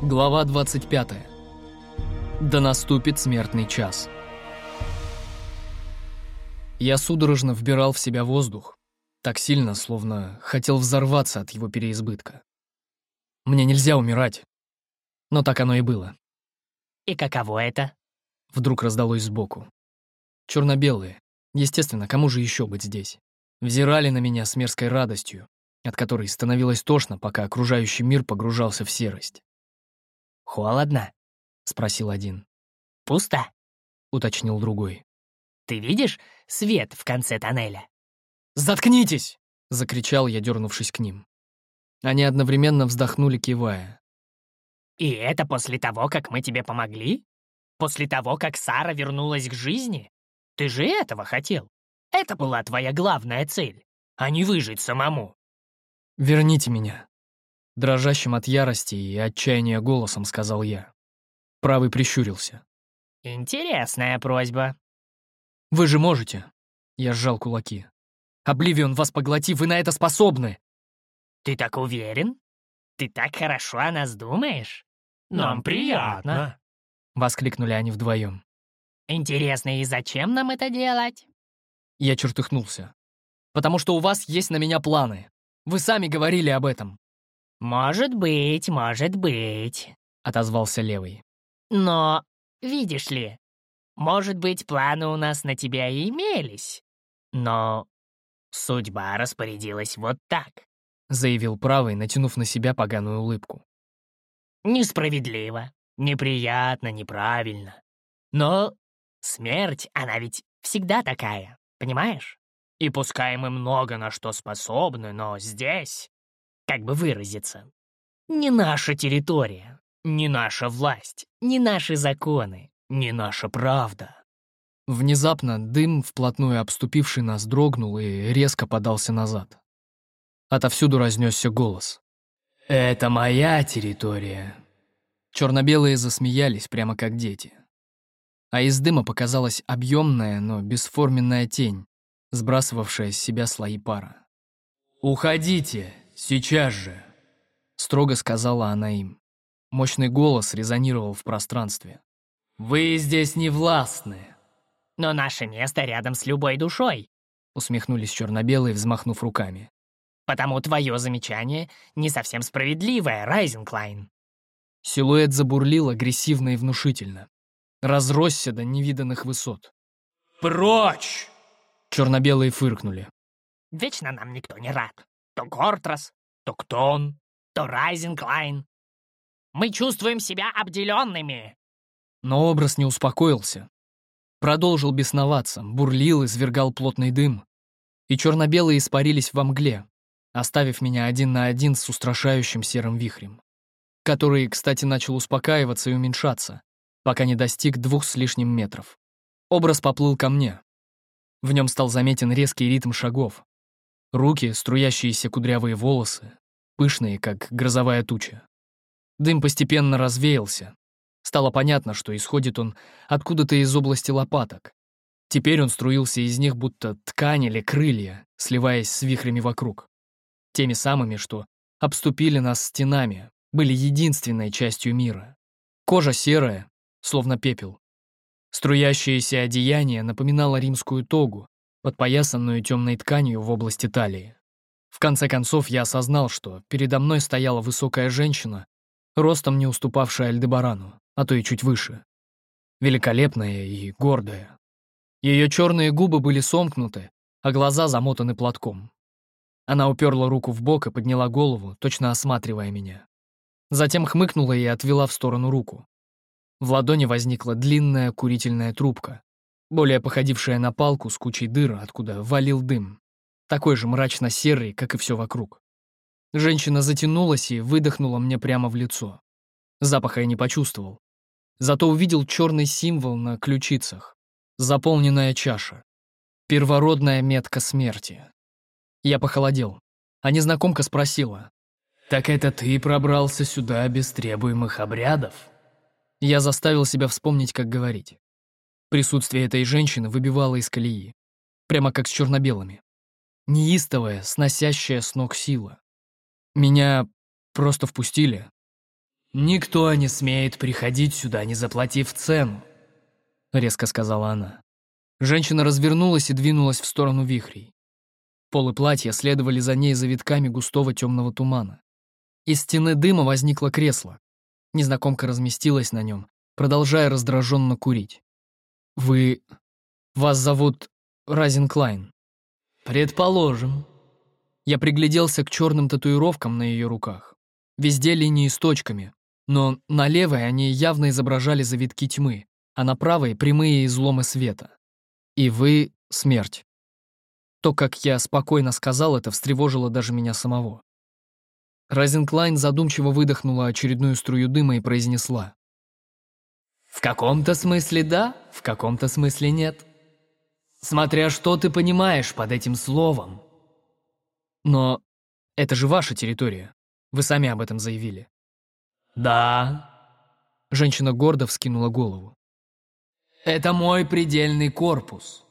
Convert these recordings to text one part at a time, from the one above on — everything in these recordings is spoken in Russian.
Глава 25. Да наступит смертный час. Я судорожно вбирал в себя воздух, так сильно, словно хотел взорваться от его переизбытка. Мне нельзя умирать. Но так оно и было. И каково это? Вдруг раздалось сбоку. Черно-белые. Естественно, кому же еще быть здесь? Взирали на меня с мерзкой радостью, от которой становилось тошно, пока окружающий мир погружался в серость. «Холодно?» — спросил один. «Пусто?» — уточнил другой. «Ты видишь свет в конце тоннеля?» «Заткнитесь!» — закричал я, дернувшись к ним. Они одновременно вздохнули, кивая. «И это после того, как мы тебе помогли? После того, как Сара вернулась к жизни? Ты же этого хотел. Это была твоя главная цель, а не выжить самому». «Верните меня», Дрожащим от ярости и отчаяния голосом сказал я. Правый прищурился. «Интересная просьба». «Вы же можете!» Я сжал кулаки. «Обливион вас поглоти, вы на это способны!» «Ты так уверен? Ты так хорошо о нас думаешь? Нам приятно!» Воскликнули они вдвоем. «Интересно, и зачем нам это делать?» Я чертыхнулся. «Потому что у вас есть на меня планы. Вы сами говорили об этом. «Может быть, может быть», — отозвался левый. «Но, видишь ли, может быть, планы у нас на тебя и имелись. Но судьба распорядилась вот так», — заявил правый, натянув на себя поганую улыбку. «Несправедливо, неприятно, неправильно. Но смерть, она ведь всегда такая, понимаешь? И пускай мы много на что способны, но здесь как бы выразиться. Не наша территория, не наша власть, не наши законы, не наша правда. Внезапно дым, вплотную обступивший нас, дрогнул и резко подался назад. Отовсюду разнесся голос. «Это моя территория!» Черно-белые засмеялись, прямо как дети. А из дыма показалась объемная, но бесформенная тень, сбрасывавшая с себя слои пара. «Уходите! «Сейчас же!» — строго сказала она им. Мощный голос резонировал в пространстве. «Вы здесь не властны!» «Но наше место рядом с любой душой!» — усмехнулись черно-белые, взмахнув руками. «Потому твое замечание не совсем справедливое, Райзенклайн!» Силуэт забурлил агрессивно и внушительно. Разросся до невиданных высот. «Прочь!» Черно-белые фыркнули. «Вечно нам никто не рад!» То Гортрас, то Ктон, то Райзенклайн. Мы чувствуем себя обделенными. Но образ не успокоился. Продолжил бесноваться, бурлил, извергал плотный дым. И черно-белые испарились во мгле, оставив меня один на один с устрашающим серым вихрем, который, кстати, начал успокаиваться и уменьшаться, пока не достиг двух с лишним метров. Образ поплыл ко мне. В нем стал заметен резкий ритм шагов, Руки, струящиеся кудрявые волосы, пышные, как грозовая туча. Дым постепенно развеялся. Стало понятно, что исходит он откуда-то из области лопаток. Теперь он струился из них, будто ткань или крылья, сливаясь с вихрями вокруг. Теми самыми, что обступили нас стенами, были единственной частью мира. Кожа серая, словно пепел. Струящееся одеяние напоминало римскую тогу, подпоясанную темной тканью в области талии. В конце концов, я осознал, что передо мной стояла высокая женщина, ростом не уступавшая Альдебарану, а то и чуть выше. Великолепная и гордая. Ее черные губы были сомкнуты, а глаза замотаны платком. Она уперла руку в бок и подняла голову, точно осматривая меня. Затем хмыкнула и отвела в сторону руку. В ладони возникла длинная курительная трубка, более походившая на палку с кучей дыр, откуда валил дым, такой же мрачно-серый, как и все вокруг. Женщина затянулась и выдохнула мне прямо в лицо. Запаха я не почувствовал. Зато увидел черный символ на ключицах. Заполненная чаша. Первородная метка смерти. Я похолодел. А незнакомка спросила. «Так это ты пробрался сюда без требуемых обрядов?» Я заставил себя вспомнить, как говорить. Присутствие этой женщины выбивало из колеи. Прямо как с черно-белыми. Неистовая, сносящая с ног сила. Меня просто впустили. «Никто не смеет приходить сюда, не заплатив цену», — резко сказала она. Женщина развернулась и двинулась в сторону вихрей. Полы платья следовали за ней завитками густого темного тумана. Из стены дыма возникло кресло. Незнакомка разместилась на нем, продолжая раздраженно курить. «Вы... вас зовут Разин Клайн?» «Предположим». Я пригляделся к черным татуировкам на ее руках. Везде линии с точками, но на левой они явно изображали завитки тьмы, а на правой — прямые изломы света. И вы — смерть. То, как я спокойно сказал это, встревожило даже меня самого. Розенклайн задумчиво выдохнула очередную струю дыма и произнесла. «В каком-то смысле да, в каком-то смысле нет. Смотря что ты понимаешь под этим словом». «Но это же ваша территория. Вы сами об этом заявили». «Да». Женщина гордо вскинула голову. «Это мой предельный корпус.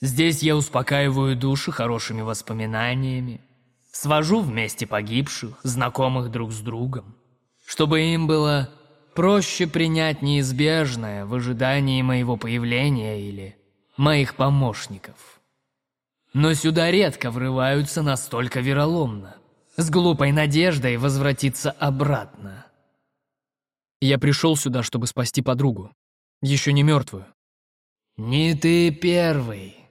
Здесь я успокаиваю души хорошими воспоминаниями, свожу вместе погибших, знакомых друг с другом, чтобы им было проще принять неизбежное в ожидании моего появления или моих помощников. Но сюда редко врываются настолько вероломно, с глупой надеждой возвратиться обратно. Я пришел сюда, чтобы спасти подругу, еще не мертвую. «Не ты первый»,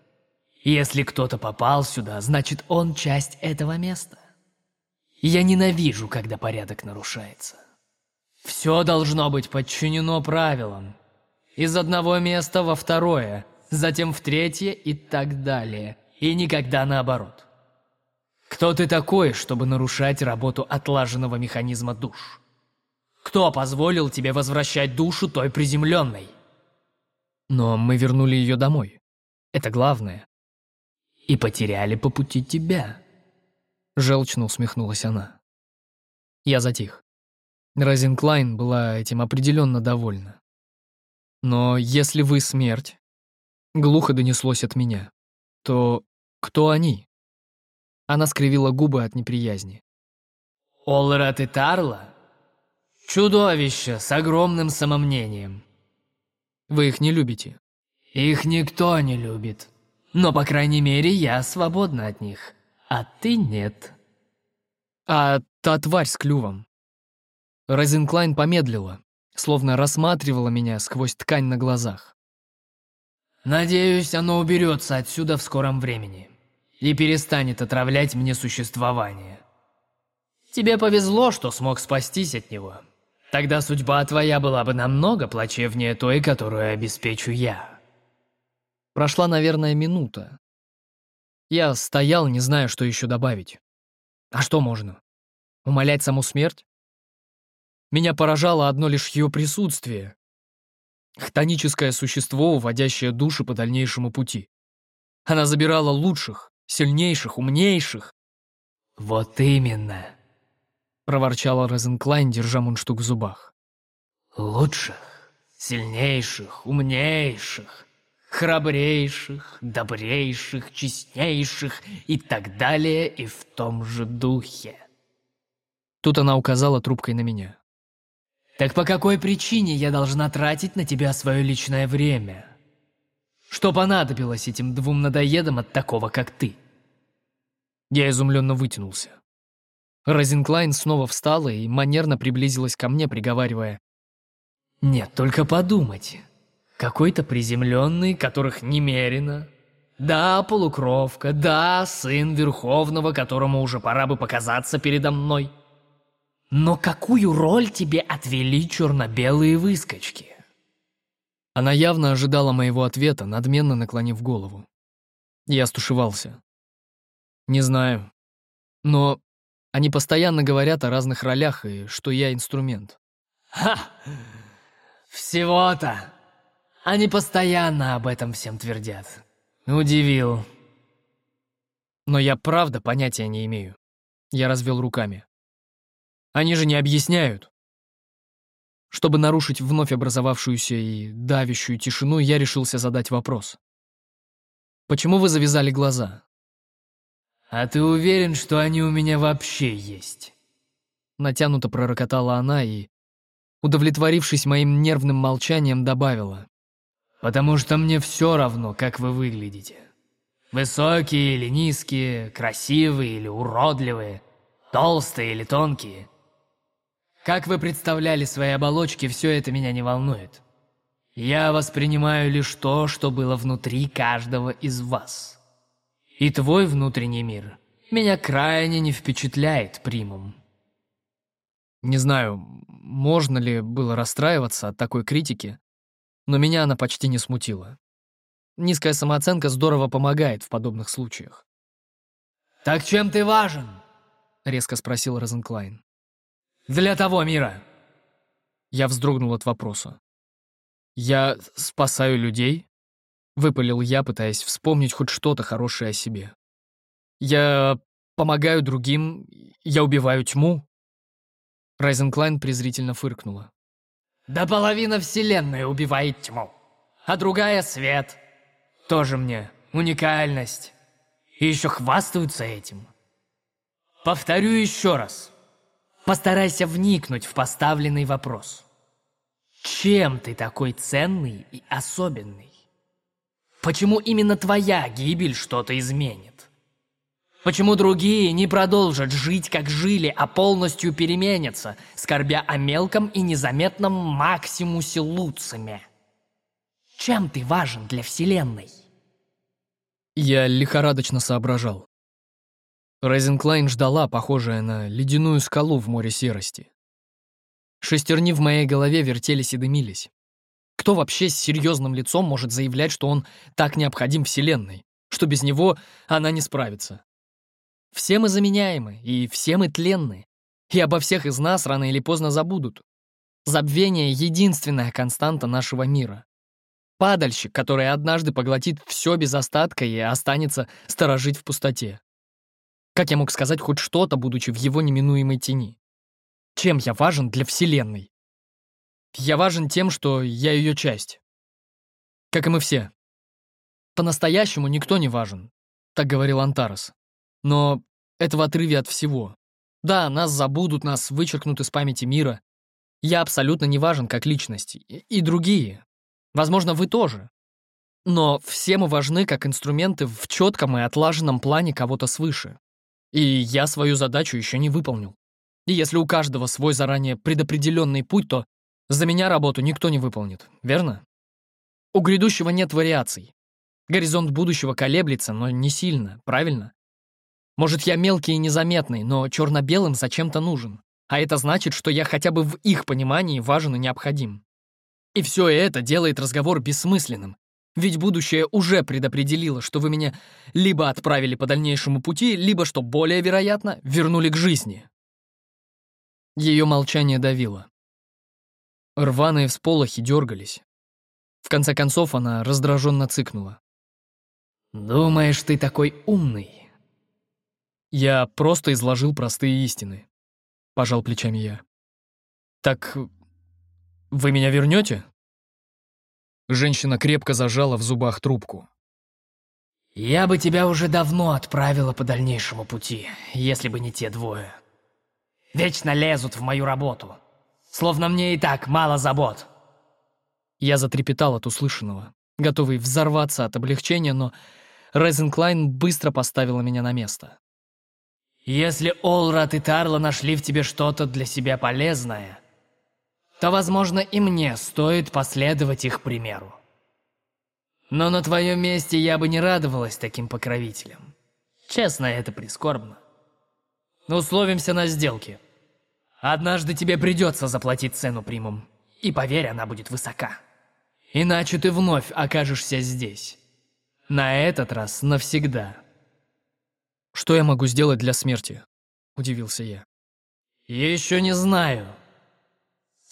если кто-то попал сюда, значит, он часть этого места. Я ненавижу, когда порядок нарушается. Все должно быть подчинено правилам. Из одного места во второе, затем в третье и так далее. И никогда наоборот. Кто ты такой, чтобы нарушать работу отлаженного механизма душ? Кто позволил тебе возвращать душу той приземленной? Но мы вернули ее домой. Это главное и потеряли по пути тебя». Желчно усмехнулась она. Я затих. Розенклайн была этим определенно довольна. «Но если вы смерть...» Глухо донеслось от меня. «То кто они?» Она скривила губы от неприязни. «Олрат и Тарла? Чудовища с огромным самомнением. Вы их не любите?» «Их никто не любит», но, по крайней мере, я свободна от них, а ты нет. А та тварь с клювом. Розенклайн помедлила, словно рассматривала меня сквозь ткань на глазах. Надеюсь, оно уберется отсюда в скором времени и перестанет отравлять мне существование. Тебе повезло, что смог спастись от него. Тогда судьба твоя была бы намного плачевнее той, которую обеспечу я. Прошла, наверное, минута. Я стоял, не зная, что еще добавить. А что можно? Умолять саму смерть? Меня поражало одно лишь ее присутствие. Хтоническое существо, уводящее души по дальнейшему пути. Она забирала лучших, сильнейших, умнейших. «Вот именно», — проворчала Розенклайн, держа мундштук в зубах. «Лучших, сильнейших, умнейших храбрейших, добрейших, честнейших и так далее и в том же духе. Тут она указала трубкой на меня. «Так по какой причине я должна тратить на тебя свое личное время? Что понадобилось этим двум надоедам от такого, как ты?» Я изумленно вытянулся. Розенклайн снова встала и манерно приблизилась ко мне, приговаривая. «Нет, только подумайте. Какой-то приземленный, которых немерено. Да, полукровка, да, сын Верховного, которому уже пора бы показаться передо мной. Но какую роль тебе отвели черно-белые выскочки? Она явно ожидала моего ответа, надменно наклонив голову. Я стушевался. Не знаю. Но они постоянно говорят о разных ролях и что я инструмент. Ха! Всего-то! Они постоянно об этом всем твердят. Удивил. Но я правда понятия не имею. Я развел руками. Они же не объясняют. Чтобы нарушить вновь образовавшуюся и давящую тишину, я решился задать вопрос. «Почему вы завязали глаза?» «А ты уверен, что они у меня вообще есть?» Натянуто пророкотала она и удовлетворившись моим нервным молчанием, добавила. «Потому что мне все равно, как вы выглядите. Высокие или низкие, красивые или уродливые, толстые или тонкие. Как вы представляли свои оболочки, все это меня не волнует. Я воспринимаю лишь то, что было внутри каждого из вас. И твой внутренний мир меня крайне не впечатляет, примум. Не знаю, можно ли было расстраиваться от такой критики, но меня она почти не смутила. Низкая самооценка здорово помогает в подобных случаях. «Так чем ты важен?» — резко спросил Розенклайн. «Для того мира!» Я вздрогнул от вопроса. «Я спасаю людей?» — выпалил я, пытаясь вспомнить хоть что-то хорошее о себе. «Я помогаю другим, я убиваю тьму?» Райзенклайн презрительно фыркнула. «Да половина Вселенной убивает тьму, а другая — свет. Тоже мне уникальность. И еще хвастаются этим. Повторю еще раз. Постарайся вникнуть в поставленный вопрос. Чем ты такой ценный и особенный? Почему именно твоя гибель что-то изменит? Почему другие не продолжат жить, как жили, а полностью переменятся, скорбя о мелком и незаметном Максимусе Луциме? Чем ты важен для Вселенной? Я лихорадочно соображал. Рейзенклайн ждала, похожая на ледяную скалу в море серости. Шестерни в моей голове вертелись и дымились. Кто вообще с серьезным лицом может заявлять, что он так необходим Вселенной, что без него она не справится? Все мы заменяемы, и все мы тленны, и обо всех из нас рано или поздно забудут. Забвение — единственная константа нашего мира. Падальщик, который однажды поглотит все без остатка и останется сторожить в пустоте. Как я мог сказать хоть что-то, будучи в его неминуемой тени? Чем я важен для Вселенной? Я важен тем, что я ее часть. Как и мы все. По-настоящему никто не важен, так говорил Антарес. Но это в отрыве от всего. Да, нас забудут, нас вычеркнут из памяти мира. Я абсолютно не важен как личность. И другие. Возможно, вы тоже. Но все мы важны как инструменты в четком и отлаженном плане кого-то свыше. И я свою задачу еще не выполнил. И если у каждого свой заранее предопределенный путь, то за меня работу никто не выполнит, верно? У грядущего нет вариаций. Горизонт будущего колеблется, но не сильно, правильно? Может, я мелкий и незаметный, но черно-белым зачем-то нужен. А это значит, что я хотя бы в их понимании важен и необходим. И все это делает разговор бессмысленным. Ведь будущее уже предопределило, что вы меня либо отправили по дальнейшему пути, либо, что более вероятно, вернули к жизни. Ее молчание давило. Рваные всполохи дергались. В конце концов она раздраженно цыкнула. «Думаешь, ты такой умный?» Я просто изложил простые истины. Пожал плечами я. Так вы меня вернете? Женщина крепко зажала в зубах трубку. «Я бы тебя уже давно отправила по дальнейшему пути, если бы не те двое. Вечно лезут в мою работу, словно мне и так мало забот». Я затрепетал от услышанного, готовый взорваться от облегчения, но Резенклайн быстро поставила меня на место. Если Олрат и Тарла нашли в тебе что-то для себя полезное, то, возможно, и мне стоит последовать их примеру. Но на твоем месте я бы не радовалась таким покровителям. Честно, это прискорбно. Условимся на сделке. Однажды тебе придется заплатить цену примум. И поверь, она будет высока. Иначе ты вновь окажешься здесь. На этот раз навсегда. «Что я могу сделать для смерти?» — удивился я. «Еще не знаю.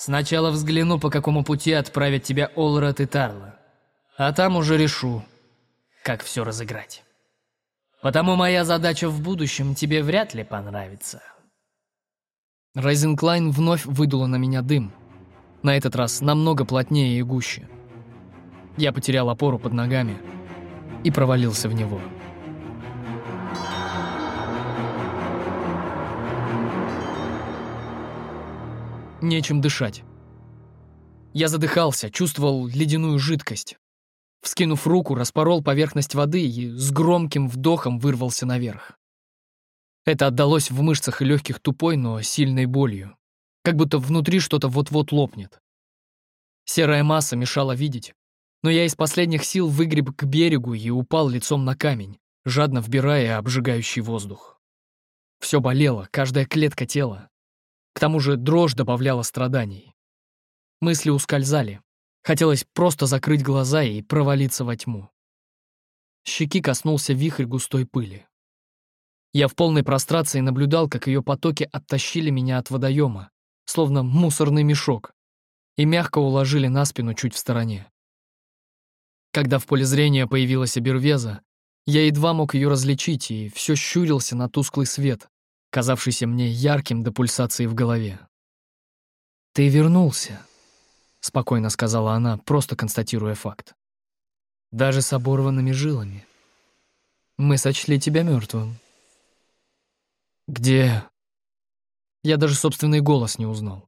Сначала взгляну, по какому пути отправят тебя Олрат и Тарла, а там уже решу, как все разыграть. Потому моя задача в будущем тебе вряд ли понравится». Райзенклайн вновь выдула на меня дым. На этот раз намного плотнее и гуще. Я потерял опору под ногами и провалился в него. Нечем дышать. Я задыхался, чувствовал ледяную жидкость. Вскинув руку, распорол поверхность воды и с громким вдохом вырвался наверх. Это отдалось в мышцах и легких тупой, но сильной болью. Как будто внутри что-то вот-вот лопнет. Серая масса мешала видеть, но я из последних сил выгреб к берегу и упал лицом на камень, жадно вбирая обжигающий воздух. Все болело, каждая клетка тела. К тому же дрожь добавляла страданий. Мысли ускользали. Хотелось просто закрыть глаза и провалиться во тьму. Щеки коснулся вихрь густой пыли. Я в полной прострации наблюдал, как ее потоки оттащили меня от водоема, словно мусорный мешок, и мягко уложили на спину чуть в стороне. Когда в поле зрения появилась Абервеза, я едва мог ее различить и все щурился на тусклый свет, казавшийся мне ярким до пульсации в голове. «Ты вернулся», — спокойно сказала она, просто констатируя факт. «Даже с оборванными жилами. Мы сочли тебя мертвым. «Где?» Я даже собственный голос не узнал.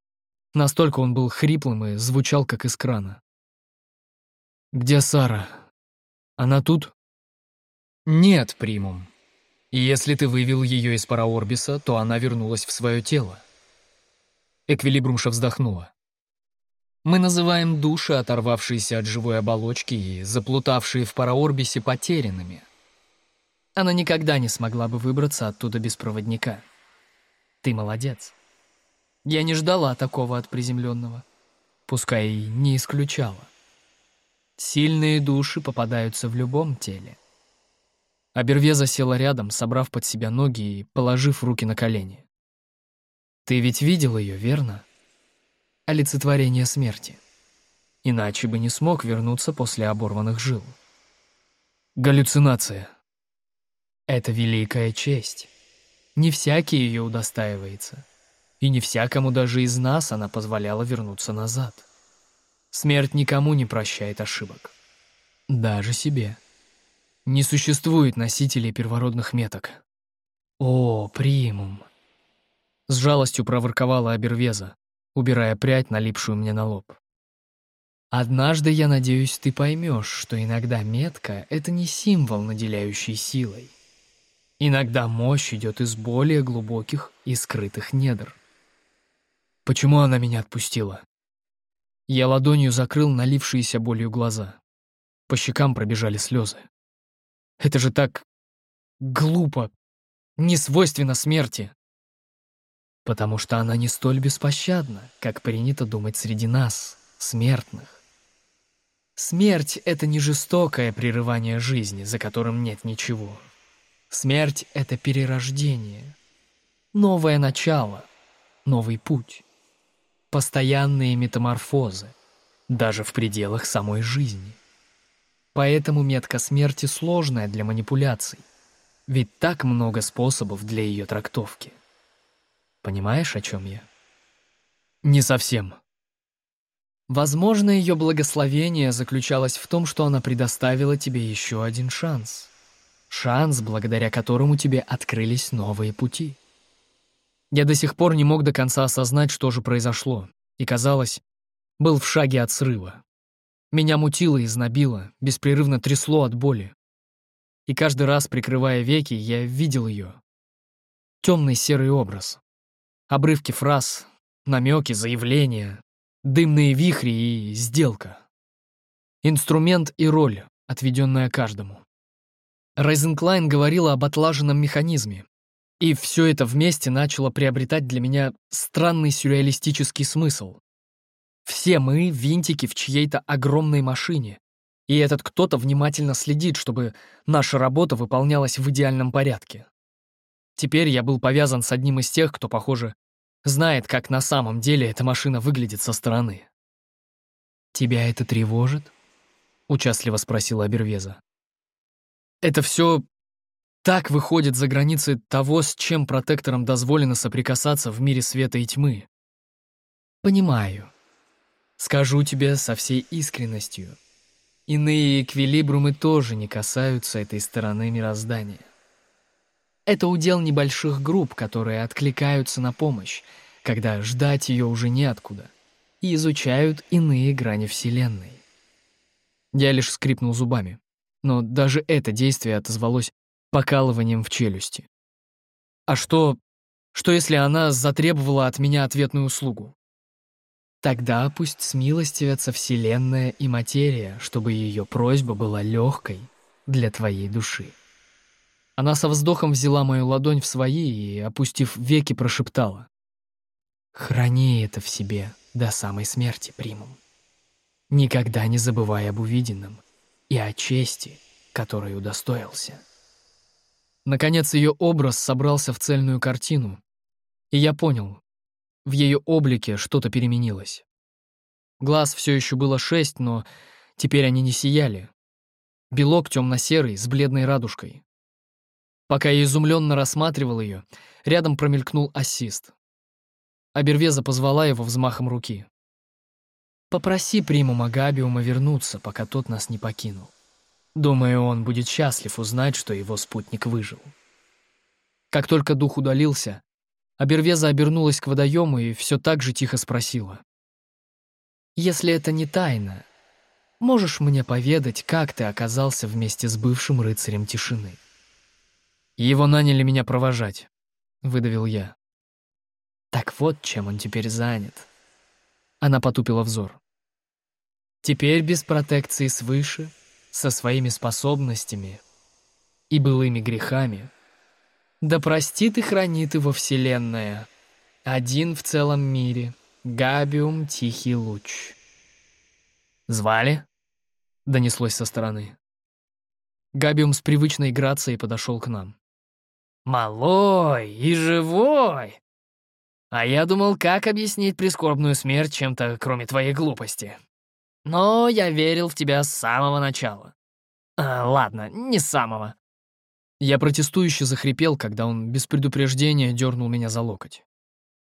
Настолько он был хриплым и звучал, как из крана. «Где Сара? Она тут?» «Нет, Примум. Если ты вывел ее из Параорбиса, то она вернулась в свое тело». Эквилибрумша вздохнула. «Мы называем души, оторвавшиеся от живой оболочки и заплутавшие в Параорбисе, потерянными. Она никогда не смогла бы выбраться оттуда без проводника. Ты молодец. Я не ждала такого от приземленного. Пускай и не исключала. Сильные души попадаются в любом теле. Абервеза села рядом, собрав под себя ноги и положив руки на колени. Ты ведь видел ее, верно? Олицетворение смерти. Иначе бы не смог вернуться после оборванных жил. Галлюцинация, это великая честь. Не всякий ее удостаивается. И не всякому даже из нас она позволяла вернуться назад. Смерть никому не прощает ошибок. Даже себе. Не существует носителей первородных меток. О, примум. С жалостью проворковала Абервеза, убирая прядь, налипшую мне на лоб. Однажды, я надеюсь, ты поймешь, что иногда метка — это не символ, наделяющий силой. Иногда мощь идет из более глубоких и скрытых недр. Почему она меня отпустила? Я ладонью закрыл налившиеся болью глаза. По щекам пробежали слезы. Это же так глупо, не свойственно смерти. Потому что она не столь беспощадна, как принято думать среди нас, смертных. Смерть — это не жестокое прерывание жизни, за которым нет ничего. Смерть — это перерождение, новое начало, новый путь, постоянные метаморфозы, даже в пределах самой жизни. Поэтому метка смерти сложная для манипуляций, ведь так много способов для ее трактовки. Понимаешь, о чем я? Не совсем. Возможно, ее благословение заключалось в том, что она предоставила тебе еще один шанс — Шанс, благодаря которому тебе открылись новые пути. Я до сих пор не мог до конца осознать, что же произошло, и, казалось, был в шаге от срыва. Меня мутило и знобило, беспрерывно трясло от боли. И каждый раз, прикрывая веки, я видел ее. Темный серый образ. Обрывки фраз, намеки, заявления, дымные вихри и сделка. Инструмент и роль, отведенная каждому. Райзенклайн говорила об отлаженном механизме. И все это вместе начало приобретать для меня странный сюрреалистический смысл. Все мы — винтики в чьей-то огромной машине, и этот кто-то внимательно следит, чтобы наша работа выполнялась в идеальном порядке. Теперь я был повязан с одним из тех, кто, похоже, знает, как на самом деле эта машина выглядит со стороны. «Тебя это тревожит?» — участливо спросила Абервеза. Это все так выходит за границы того, с чем протекторам дозволено соприкасаться в мире света и тьмы. Понимаю. Скажу тебе со всей искренностью. Иные эквилибрумы тоже не касаются этой стороны мироздания. Это удел небольших групп, которые откликаются на помощь, когда ждать ее уже неоткуда. и изучают иные грани Вселенной. Я лишь скрипнул зубами, но даже это действие отозвалось покалыванием в челюсти. А что, что если она затребовала от меня ответную услугу? Тогда пусть смилостивятся Вселенная и материя, чтобы ее просьба была легкой для твоей души. Она со вздохом взяла мою ладонь в свои и, опустив веки, прошептала. «Храни это в себе до самой смерти, примум. Никогда не забывай об увиденном и о чести, которой удостоился». Наконец ее образ собрался в цельную картину, и я понял, в ее облике что-то переменилось. Глаз все еще было шесть, но теперь они не сияли. Белок темно-серый, с бледной радужкой. Пока я изумленно рассматривал ее, рядом промелькнул ассист. Абервеза позвала его взмахом руки. «Попроси примума Габиума вернуться, пока тот нас не покинул. Думаю, он будет счастлив узнать, что его спутник выжил». Как только дух удалился, Абервеза обернулась к водоему и все так же тихо спросила. «Если это не тайна, можешь мне поведать, как ты оказался вместе с бывшим рыцарем тишины?» «Его наняли меня провожать», — выдавил я. «Так вот, чем он теперь занят». Она потупила взор. «Теперь без протекции свыше, со своими способностями и былыми грехами, да простит и хранит его Вселенная. Один в целом мире. Габиум Тихий Луч. «Звали?» — донеслось со стороны. Габиум с привычной грацией подошел к нам. «Малой и живой!» А я думал, как объяснить прискорбную смерть чем-то, кроме твоей глупости. Но я верил в тебя с самого начала. А, ладно, не с самого. Я протестующе захрипел, когда он без предупреждения дернул меня за локоть.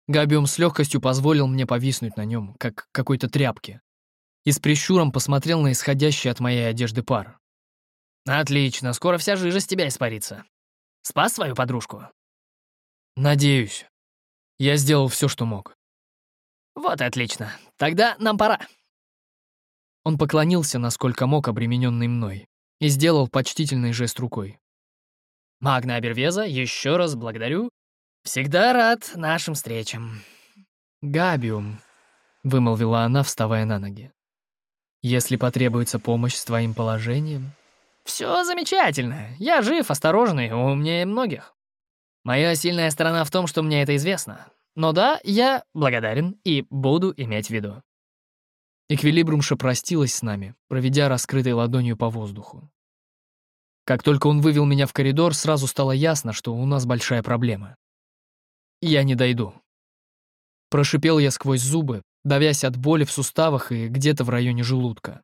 Габиум с легкостью позволил мне повиснуть на нем, как какой-то тряпке, и с прищуром посмотрел на исходящий от моей одежды пар. «Отлично, скоро вся жижа с тебя испарится. Спас свою подружку?» «Надеюсь. Я сделал все, что мог». «Вот и отлично. Тогда нам пора». Он поклонился, насколько мог, обремененный мной, и сделал почтительный жест рукой. Магна Абервеза, еще раз благодарю. Всегда рад нашим встречам. Габиум, вымолвила она, вставая на ноги. Если потребуется помощь с твоим положением... Все замечательно. Я жив, осторожный, умнее многих. Моя сильная сторона в том, что мне это известно. Но да, я благодарен и буду иметь в виду. Эквилибрумша простилась с нами, проведя раскрытой ладонью по воздуху. Как только он вывел меня в коридор, сразу стало ясно, что у нас большая проблема. Я не дойду. Прошипел я сквозь зубы, давясь от боли в суставах и где-то в районе желудка.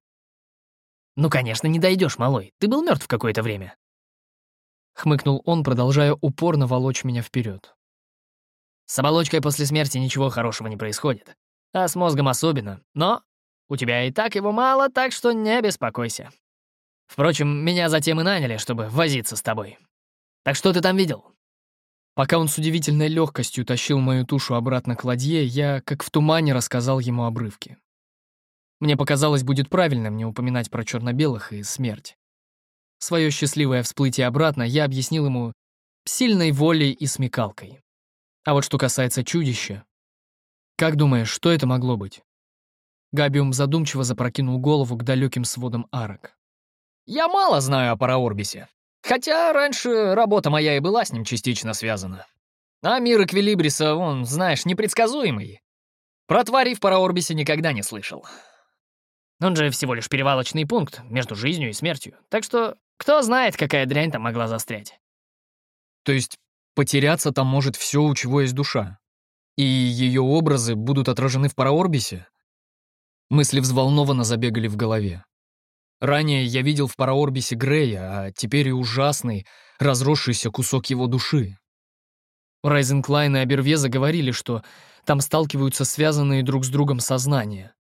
«Ну, конечно, не дойдешь, малой. Ты был мертв какое-то время». Хмыкнул он, продолжая упорно волочь меня вперед. С оболочкой после смерти ничего хорошего не происходит. А с мозгом особенно. Но у тебя и так его мало, так что не беспокойся. Впрочем, меня затем и наняли, чтобы возиться с тобой. Так что ты там видел?» Пока он с удивительной легкостью тащил мою тушу обратно к ладье, я, как в тумане, рассказал ему обрывки. Мне показалось, будет правильно мне упоминать про черно-белых и смерть. Свое счастливое всплытие обратно я объяснил ему сильной волей и смекалкой. А вот что касается чудища... Как думаешь, что это могло быть? Габиум задумчиво запрокинул голову к далеким сводам арок. Я мало знаю о Параорбисе. Хотя раньше работа моя и была с ним частично связана. А мир Эквилибриса, он, знаешь, непредсказуемый. Про твари в Параорбисе никогда не слышал. Он же всего лишь перевалочный пункт между жизнью и смертью. Так что кто знает, какая дрянь там могла застрять. То есть потеряться там может все, у чего есть душа. И ее образы будут отражены в Параорбисе? Мысли взволнованно забегали в голове. Ранее я видел в Параорбисе Грея, а теперь и ужасный, разросшийся кусок его души. Райзенклайн и Абервеза говорили, что там сталкиваются связанные друг с другом сознания.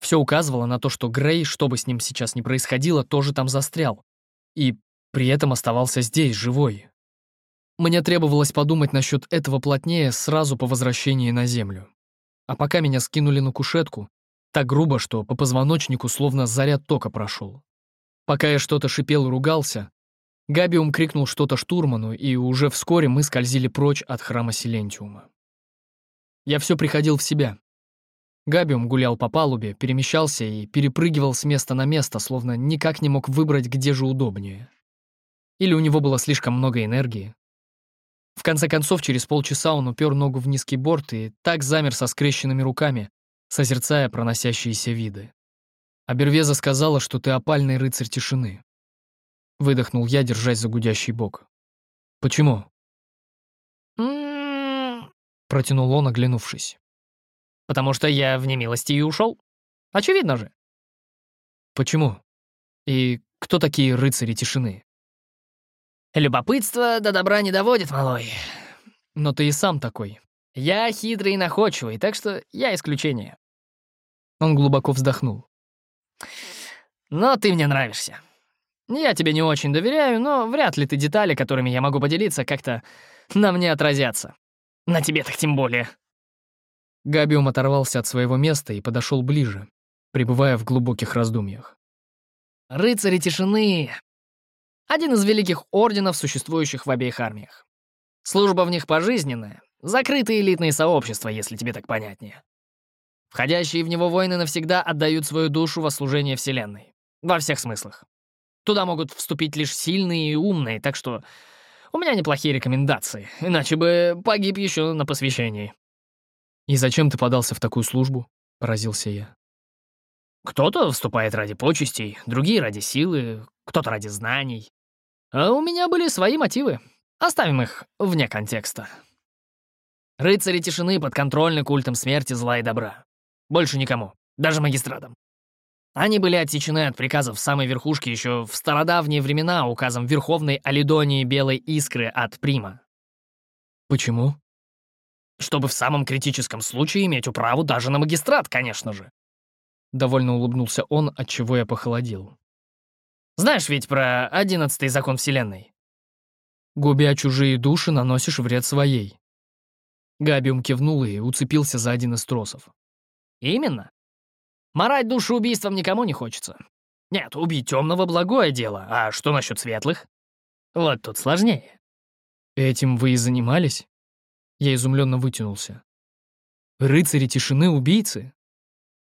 Все указывало на то, что Грей, что бы с ним сейчас ни происходило, тоже там застрял. И при этом оставался здесь, живой. Мне требовалось подумать насчет этого плотнее сразу по возвращении на Землю. а пока меня скинули на кушетку, так грубо, что по позвоночнику словно заряд тока прошел. Пока я что-то шипел и ругался, Габиум крикнул что-то штурману, и уже вскоре мы скользили прочь от храма Силентиума. Я все приходил в себя. Габиум гулял по палубе, перемещался и перепрыгивал с места на место, словно никак не мог выбрать, где же удобнее. Или у него было слишком много энергии. В конце концов, через полчаса он упер ногу в низкий борт и так замер со скрещенными руками, созерцая проносящиеся виды. Абервеза сказала, что ты опальный рыцарь тишины. Выдохнул я, держась за гудящий бок. «Почему?» М-м-м. Протянул он, оглянувшись. «Потому что я в немилости и ушел. Очевидно же». «Почему? И кто такие рыцари тишины?» «Любопытство до добра не доводит, малой. Но ты и сам такой». Я хитрый и находчивый, так что я исключение. Он глубоко вздохнул. Но ты мне нравишься. Я тебе не очень доверяю, но вряд ли ты детали, которыми я могу поделиться, как-то на мне отразятся. На тебе так тем более. Габиум оторвался от своего места и подошел ближе, пребывая в глубоких раздумьях. Рыцари тишины — один из великих орденов, существующих в обеих армиях. Служба в них пожизненная, закрытые элитные сообщества, если тебе так понятнее. Входящие в него воины навсегда отдают свою душу во служение Вселенной. Во всех смыслах. Туда могут вступить лишь сильные и умные, так что у меня неплохие рекомендации, иначе бы погиб еще на посвящении. «И зачем ты подался в такую службу?» — поразился я. Кто-то вступает ради почестей, другие ради силы, кто-то ради знаний. А у меня были свои мотивы. Оставим их вне контекста. Рыцари тишины подконтрольны культом смерти, зла и добра. Больше никому, даже магистратам. Они были отсечены от приказов самой верхушки еще в стародавние времена указом Верховной Алидонии Белой Искры от Прима. Почему? Чтобы в самом критическом случае иметь управу даже на магистрат, конечно же. Довольно улыбнулся он, от чего я похолодел. Знаешь ведь про одиннадцатый закон Вселенной? Губя чужие души, наносишь вред своей. Габиум кивнул и уцепился за один из тросов. Именно. Марать душу убийством никому не хочется. Нет, убить темного благое дело, а что насчет светлых? Вот тут сложнее. Этим вы и занимались? Я изумленно вытянулся. Рыцари тишины убийцы?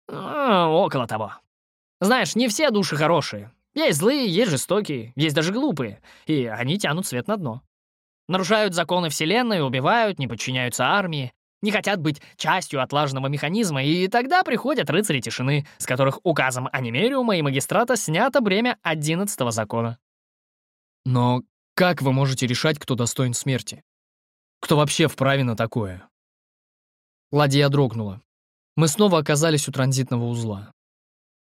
А, около того. Знаешь, не все души хорошие. Есть злые, есть жестокие, есть даже глупые, и они тянут свет на дно. Нарушают законы Вселенной, убивают, не подчиняются армии, не хотят быть частью отлаженного механизма, и тогда приходят рыцари тишины, с которых указом Анимериума и магистрата снято бремя одиннадцатого закона. Но как вы можете решать, кто достоин смерти? Кто вообще вправе на такое? Ладья дрогнула. Мы снова оказались у транзитного узла.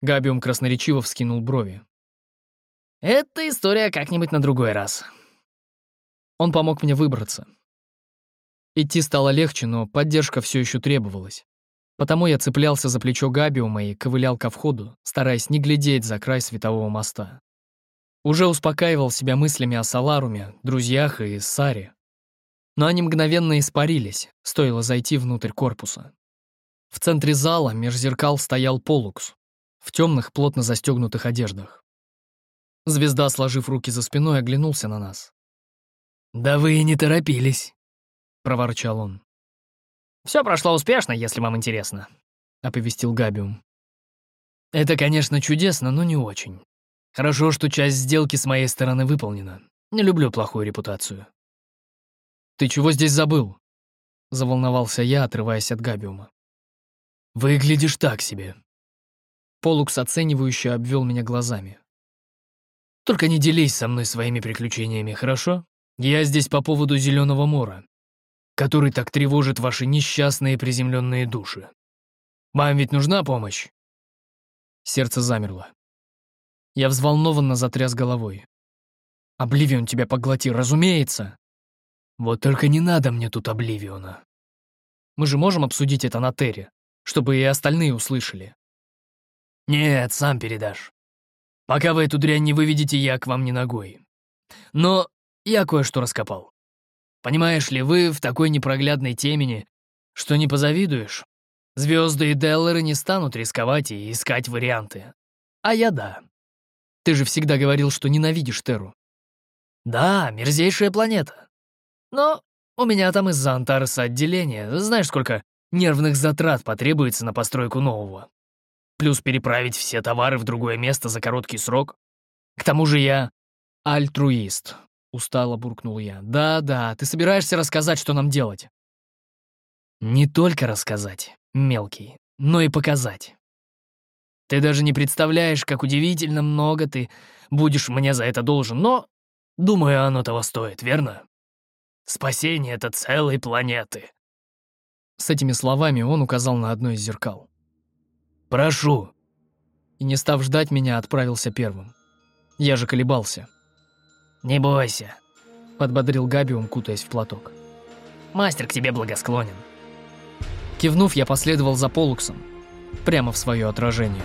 Габиум красноречиво вскинул брови. «Это история как-нибудь на другой раз». Он помог мне выбраться. Идти стало легче, но поддержка все еще требовалась. Потому я цеплялся за плечо Габиума и ковылял ко входу, стараясь не глядеть за край светового моста. Уже успокаивал себя мыслями о Саларуме, друзьях и Саре. Но они мгновенно испарились, стоило зайти внутрь корпуса. В центре зала меж зеркал стоял Полукс, в темных, плотно застегнутых одеждах. Звезда, сложив руки за спиной, оглянулся на нас. «Да вы и не торопились», проворчал он. «Все прошло успешно, если вам интересно», — оповестил Габиум. «Это, конечно, чудесно, но не очень. Хорошо, что часть сделки с моей стороны выполнена. Не люблю плохую репутацию». «Ты чего здесь забыл?» — заволновался я, отрываясь от Габиума. «Выглядишь так себе». Полукс оценивающе обвел меня глазами. «Только не делись со мной своими приключениями, хорошо? Я здесь по поводу Зеленого Мора который так тревожит ваши несчастные приземленные души. Вам ведь нужна помощь?» Сердце замерло. Я взволнованно затряс головой. «Обливион тебя поглоти, разумеется!» «Вот только не надо мне тут Обливиона!» «Мы же можем обсудить это на Терре, чтобы и остальные услышали». «Нет, сам передашь. Пока вы эту дрянь не выведете, я к вам не ногой. Но я кое-что раскопал. Понимаешь ли, вы в такой непроглядной темени, что не позавидуешь. Звезды и Деллеры не станут рисковать и искать варианты. А я да. Ты же всегда говорил, что ненавидишь Терру. Да, мерзейшая планета. Но у меня там из-за Антареса отделение. Знаешь, сколько нервных затрат потребуется на постройку нового? Плюс переправить все товары в другое место за короткий срок. К тому же я альтруист. Устало буркнул я. Да-да, ты собираешься рассказать, что нам делать? Не только рассказать, мелкий, но и показать. Ты даже не представляешь, как удивительно много ты будешь мне за это должен, но, думаю, оно того стоит, верно? Спасение — это целой планеты. С этими словами он указал на одно из зеркал. «Прошу». И не став ждать меня, отправился первым. Я же колебался. «Не бойся», — подбодрил Габиум, кутаясь в платок. «Мастер к тебе благосклонен». Кивнув, я последовал за Полуксом, прямо в свое отражение.